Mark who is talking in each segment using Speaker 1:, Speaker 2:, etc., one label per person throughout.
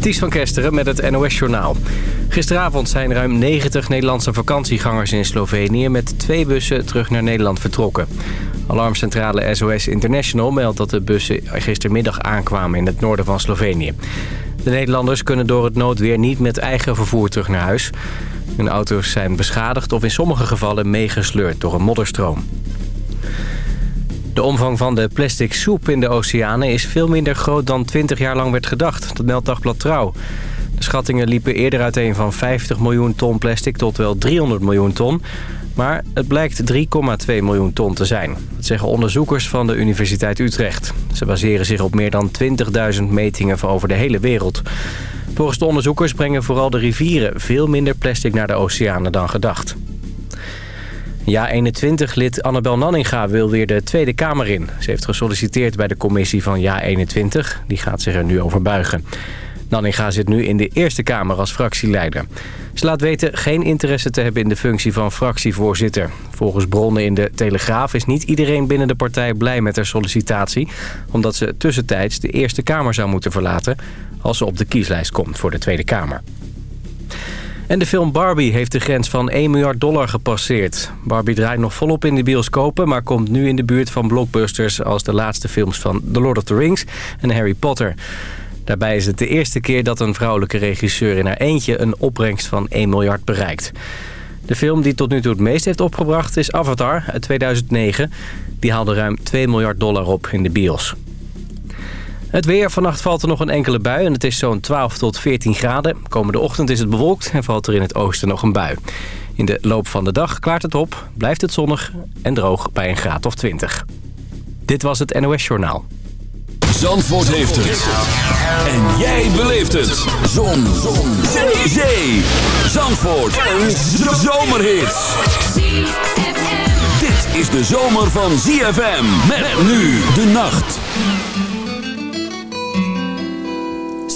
Speaker 1: Ties van Kesteren met het NOS-journaal. Gisteravond zijn ruim 90 Nederlandse vakantiegangers in Slovenië... met twee bussen terug naar Nederland vertrokken. Alarmcentrale SOS International meldt dat de bussen gistermiddag aankwamen... in het noorden van Slovenië. De Nederlanders kunnen door het noodweer niet met eigen vervoer terug naar huis. Hun auto's zijn beschadigd of in sommige gevallen meegesleurd door een modderstroom. De omvang van de plastic soep in de oceanen is veel minder groot dan 20 jaar lang werd gedacht. Dat meldt Dagblad Trouw. De schattingen liepen eerder uiteen van 50 miljoen ton plastic tot wel 300 miljoen ton. Maar het blijkt 3,2 miljoen ton te zijn. Dat zeggen onderzoekers van de Universiteit Utrecht. Ze baseren zich op meer dan 20.000 metingen van over de hele wereld. Volgens de onderzoekers brengen vooral de rivieren veel minder plastic naar de oceanen dan gedacht. Ja21-lid Annabel Nanninga wil weer de Tweede Kamer in. Ze heeft gesolliciteerd bij de commissie van Ja21. Die gaat zich er nu over buigen. Nanninga zit nu in de Eerste Kamer als fractieleider. Ze laat weten geen interesse te hebben in de functie van fractievoorzitter. Volgens bronnen in de Telegraaf is niet iedereen binnen de partij blij met haar sollicitatie... omdat ze tussentijds de Eerste Kamer zou moeten verlaten... als ze op de kieslijst komt voor de Tweede Kamer. En de film Barbie heeft de grens van 1 miljard dollar gepasseerd. Barbie draait nog volop in de bioscopen... maar komt nu in de buurt van blockbusters... als de laatste films van The Lord of the Rings en Harry Potter. Daarbij is het de eerste keer dat een vrouwelijke regisseur in haar eentje... een opbrengst van 1 miljard bereikt. De film die tot nu toe het meest heeft opgebracht is Avatar uit 2009. Die haalde ruim 2 miljard dollar op in de bios. Het weer. Vannacht valt er nog een enkele bui en het is zo'n 12 tot 14 graden. Komende ochtend is het bewolkt en valt er in het oosten nog een bui. In de loop van de dag klaart het op, blijft het zonnig en droog bij een graad of 20. Dit was het NOS Journaal.
Speaker 2: Zandvoort heeft het. En jij beleeft het. Zon. Zon. Zee. Zee. Zandvoort. Een zomerhit. Dit is de zomer van ZFM. Met nu de nacht.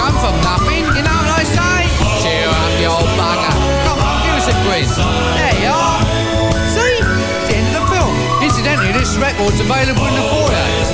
Speaker 3: come from nothing, you know what I say? Cheer up, you old bugger. Come on, music quiz. There you are. See? It's the end of the film. Incidentally, this record's available in the foyer.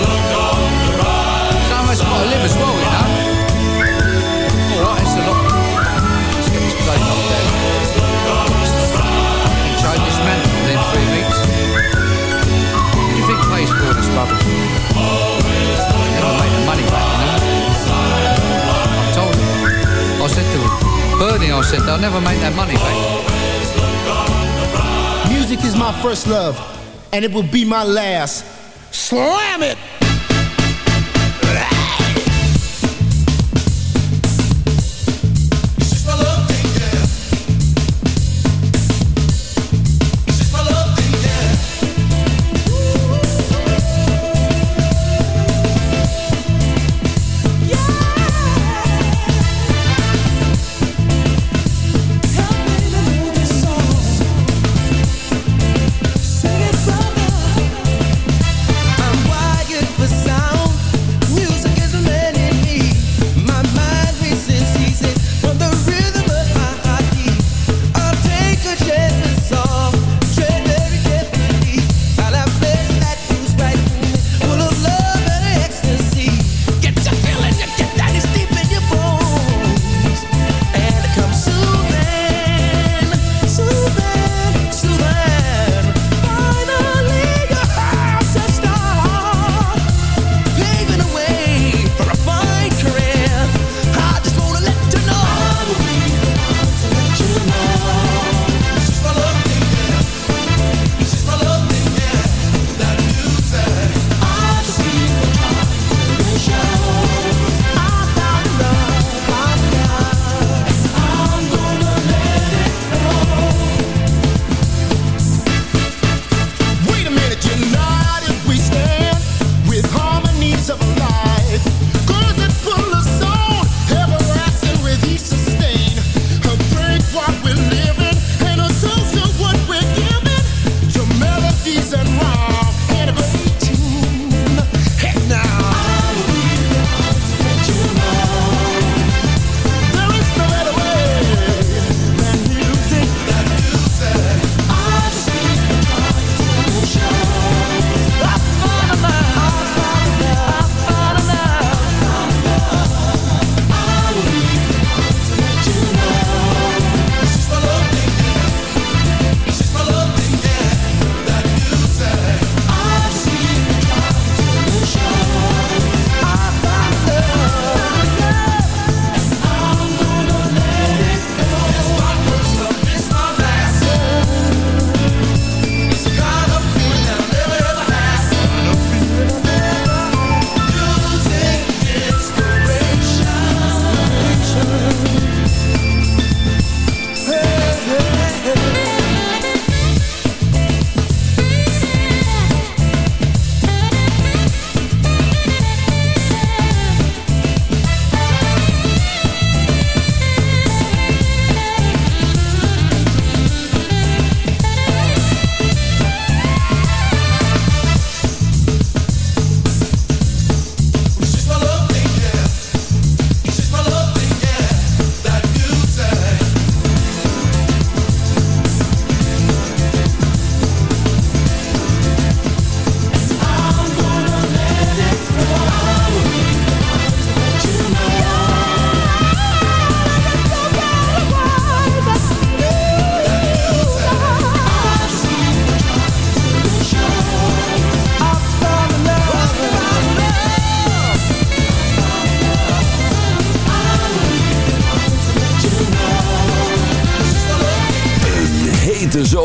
Speaker 3: Bernie I said they'll never make that money back.
Speaker 4: Music is my first love, and it will be my last. Slam it!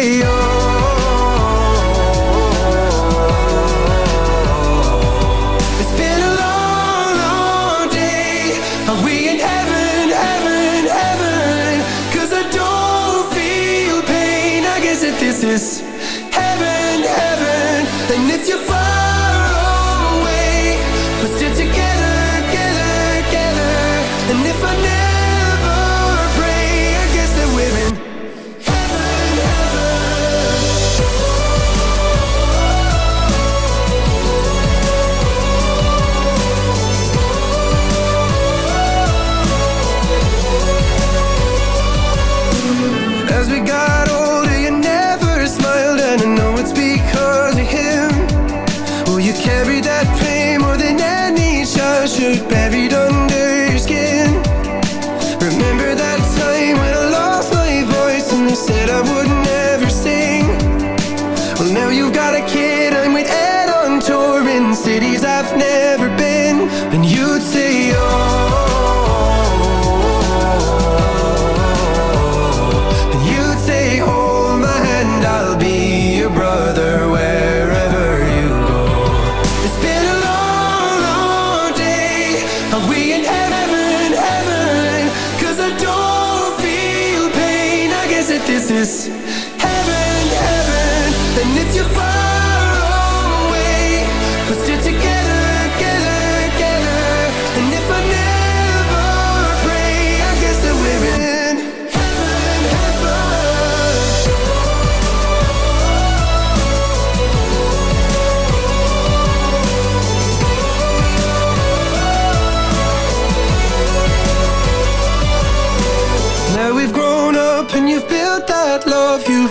Speaker 5: say cities I've never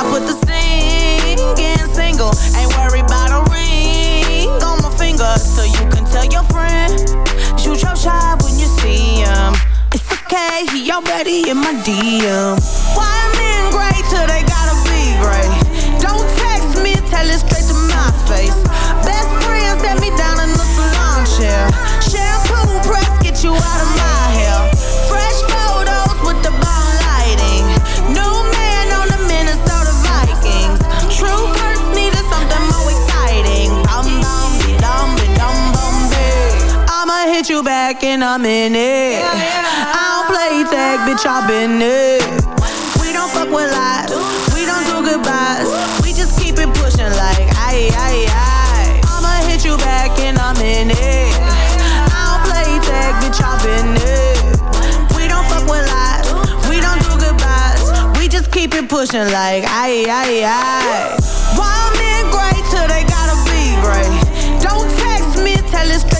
Speaker 6: I put the
Speaker 7: singing single. Ain't worried about a ring on my finger. So you can tell your friend, shoot your shot when you see him. It's okay, he already in my DM. Why men great till they gotta be great? Don't text me, tell it straight to my face. Best friend set me down in the salon chair. Shampoo press, get you out of you back in a minute. I don't play tag, bitch, I've been it. We don't fuck with lies. We don't do goodbyes. We just keep it pushing like aye aye aye. I'ma hit you back in a minute. I don't play tag, bitch, I've been it. We don't fuck with lies. We don't do goodbyes. We just keep it pushing like aye aye aye. Wild men great till they gotta be great. Don't text me, tell it straight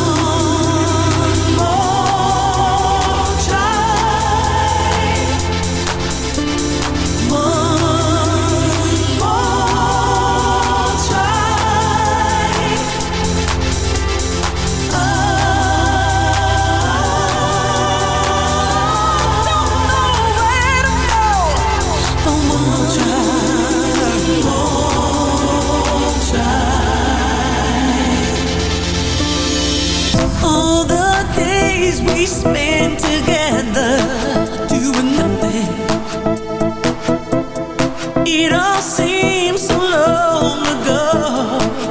Speaker 8: It all seems so long ago.